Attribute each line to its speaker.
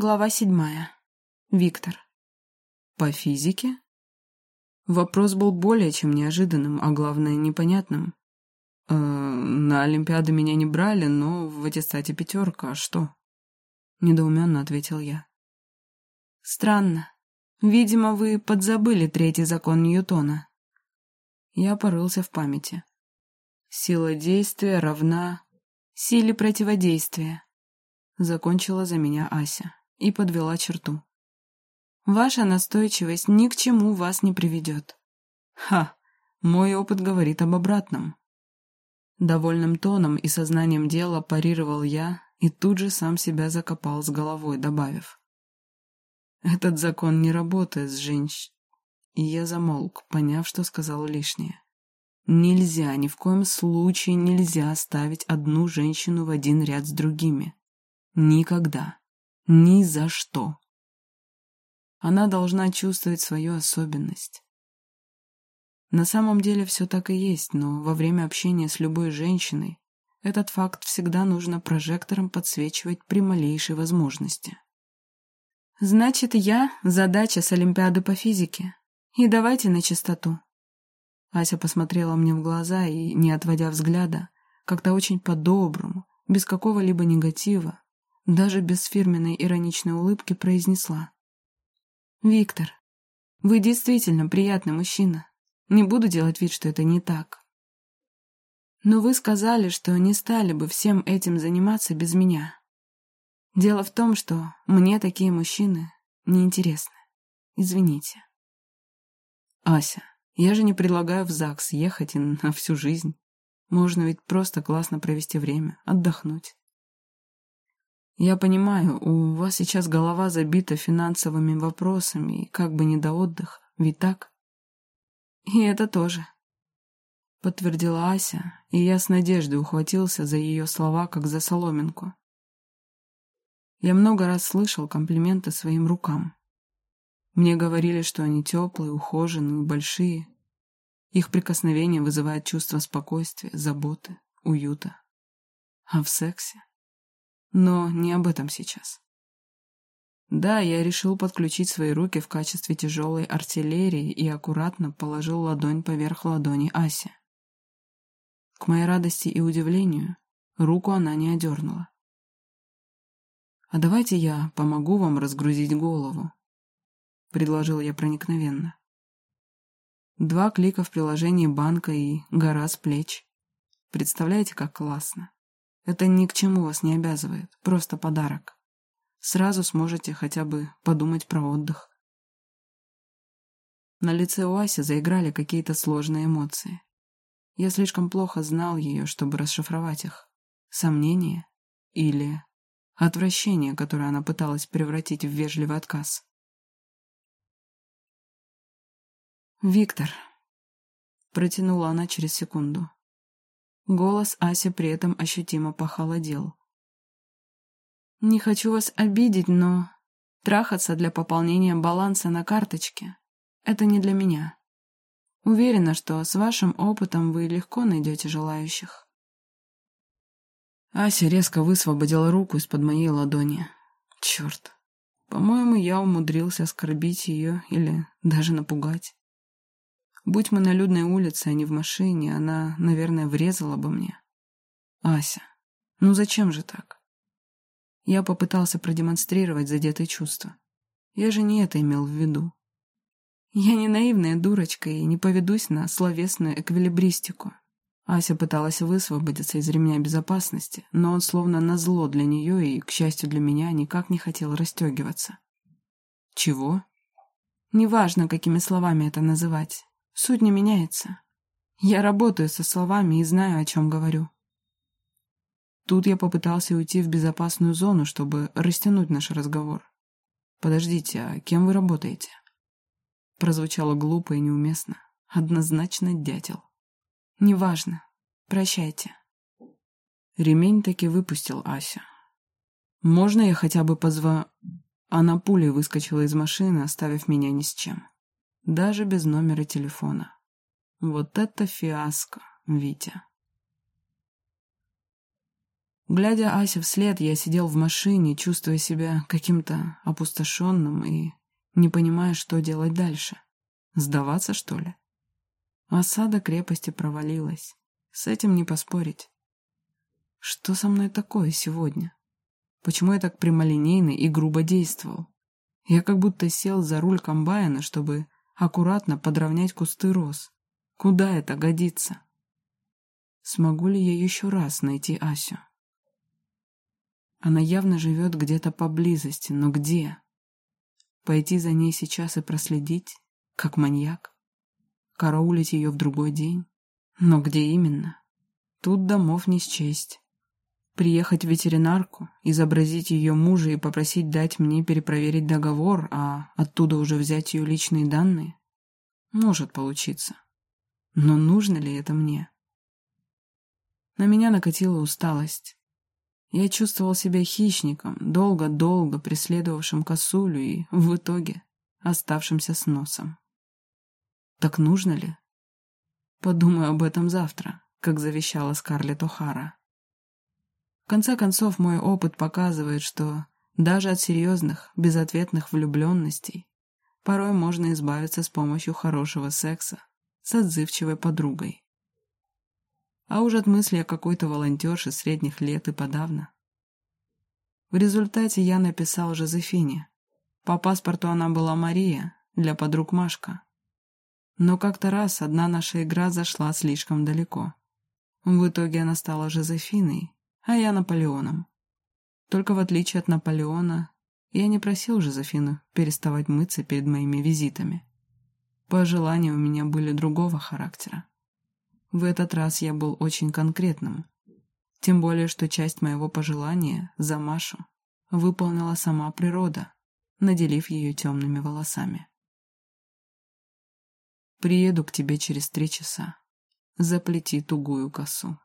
Speaker 1: Глава седьмая. Виктор.
Speaker 2: По физике? Вопрос был более чем неожиданным, а главное, непонятным. Э, на Олимпиады меня не брали, но в аттестате пятерка, а что? Недоуменно ответил я.
Speaker 1: Странно. Видимо, вы подзабыли третий закон Ньютона.
Speaker 2: Я порылся в памяти. Сила действия равна...
Speaker 1: Силе противодействия.
Speaker 2: Закончила за меня Ася и подвела черту.
Speaker 1: Ваша настойчивость ни к чему вас не приведет.
Speaker 2: Ха, мой опыт говорит об обратном. Довольным тоном и сознанием дела парировал я и тут же сам себя закопал с головой, добавив. Этот закон не работает с женщ... И я замолк, поняв, что сказал лишнее. Нельзя, ни в коем случае нельзя ставить одну женщину в один ряд с другими. Никогда. Ни за что. Она должна чувствовать свою особенность. На самом деле все так и есть, но во время общения с любой женщиной этот факт всегда нужно прожектором подсвечивать при малейшей возможности.
Speaker 1: «Значит, я — задача с Олимпиады по физике. И давайте на чистоту».
Speaker 2: Ася посмотрела мне в глаза и, не отводя взгляда, как-то очень по-доброму, без какого-либо негатива, даже без фирменной ироничной улыбки произнесла.
Speaker 1: «Виктор, вы действительно приятный мужчина. Не буду делать вид, что это не так. Но вы сказали, что не стали бы всем этим заниматься без меня. Дело в том, что мне такие мужчины неинтересны. Извините».
Speaker 2: «Ася, я же не предлагаю в ЗАГС ехать и на всю жизнь. Можно ведь просто классно провести время, отдохнуть. Я понимаю, у вас сейчас голова забита финансовыми вопросами, и как бы не до отдыха, ведь так?
Speaker 1: И это тоже.
Speaker 2: Подтвердила Ася, и я с надеждой ухватился за ее слова, как за соломинку. Я много раз слышал комплименты своим рукам. Мне говорили, что они теплые, ухоженные, большие. Их прикосновение вызывает чувство спокойствия, заботы, уюта. А в сексе? Но не об этом сейчас. Да, я решил подключить свои руки в качестве тяжелой артиллерии и аккуратно положил ладонь поверх ладони Аси. К моей радости и удивлению, руку она не одернула. «А давайте я помогу вам разгрузить голову», — предложил я проникновенно. Два клика в приложении банка и гора с плеч. Представляете, как классно? Это ни к чему вас не обязывает, просто подарок. Сразу сможете хотя бы подумать про отдых. На лице у Аси заиграли какие-то сложные эмоции. Я слишком плохо знал ее, чтобы расшифровать их. Сомнение или отвращение, которое она пыталась превратить в вежливый отказ.
Speaker 1: «Виктор», —
Speaker 2: протянула она через секунду. Голос Аси при этом ощутимо похолодел.
Speaker 1: «Не хочу вас обидеть, но трахаться для пополнения баланса на карточке — это не для меня. Уверена, что с вашим опытом вы легко найдете желающих».
Speaker 2: Ася резко высвободила руку из-под моей ладони. Черт. По-моему, я умудрился оскорбить ее или даже напугать. Будь мы на людной улице, а не в машине, она, наверное, врезала бы мне. Ася, ну зачем же так? Я попытался продемонстрировать задетые чувства. Я же не это имел в виду.
Speaker 1: Я не наивная дурочка и не поведусь на словесную эквилибристику.
Speaker 2: Ася пыталась высвободиться из ремня безопасности, но он словно назло для нее и, к счастью для меня, никак не хотел расстегиваться. Чего?
Speaker 1: Неважно, какими словами это называть. Суть не меняется. Я работаю со словами и знаю, о чем говорю.
Speaker 2: Тут я попытался уйти в безопасную зону, чтобы растянуть наш разговор. «Подождите, а кем вы работаете?» Прозвучало глупо и неуместно. Однозначно дятел.
Speaker 1: «Неважно. Прощайте».
Speaker 2: Ремень таки выпустил Ася. «Можно я хотя бы позва...» Она пулей выскочила из машины, оставив меня ни с чем. Даже без номера телефона. Вот это фиаско, Витя.
Speaker 1: Глядя Асе вслед, я сидел в машине, чувствуя себя каким-то опустошенным и не понимая, что делать дальше. Сдаваться, что ли? Осада крепости провалилась. С этим не поспорить. Что со мной такое сегодня? Почему я так прямолинейно и грубо действовал? Я как будто сел за руль комбайна, чтобы аккуратно подровнять кусты роз. Куда это годится? Смогу ли я еще раз найти Асю? Она явно живет где-то поблизости, но где? Пойти за ней сейчас и проследить, как маньяк? Караулить ее в другой день? Но где именно? Тут домов не счесть. Приехать в ветеринарку, изобразить ее мужа и попросить дать мне перепроверить договор, а оттуда уже взять ее личные данные? Может получиться. Но нужно ли это мне? На меня накатила усталость. Я чувствовал себя хищником, долго-долго преследовавшим косулю и, в итоге, оставшимся с носом. Так нужно ли? Подумаю об этом завтра, как завещала Скарлетт О'Хара. В конце концов, мой опыт показывает, что даже от серьезных, безответных влюбленностей порой можно избавиться с помощью хорошего секса с отзывчивой подругой а уж от мысли о какой-то волонтерше средних лет и подавно. В результате я написал Жозефине. По паспорту она была Мария, для подруг Машка. Но как-то раз одна наша игра зашла слишком далеко. В итоге она стала Жозефиной, а я Наполеоном. Только в отличие от Наполеона, я не просил Жозефину переставать мыться перед моими визитами. Пожелания у меня были другого характера. В этот раз я был очень конкретным. Тем более, что часть моего пожелания за Машу выполнила сама природа, наделив ее темными волосами. Приеду к тебе через три часа. Заплети тугую косу.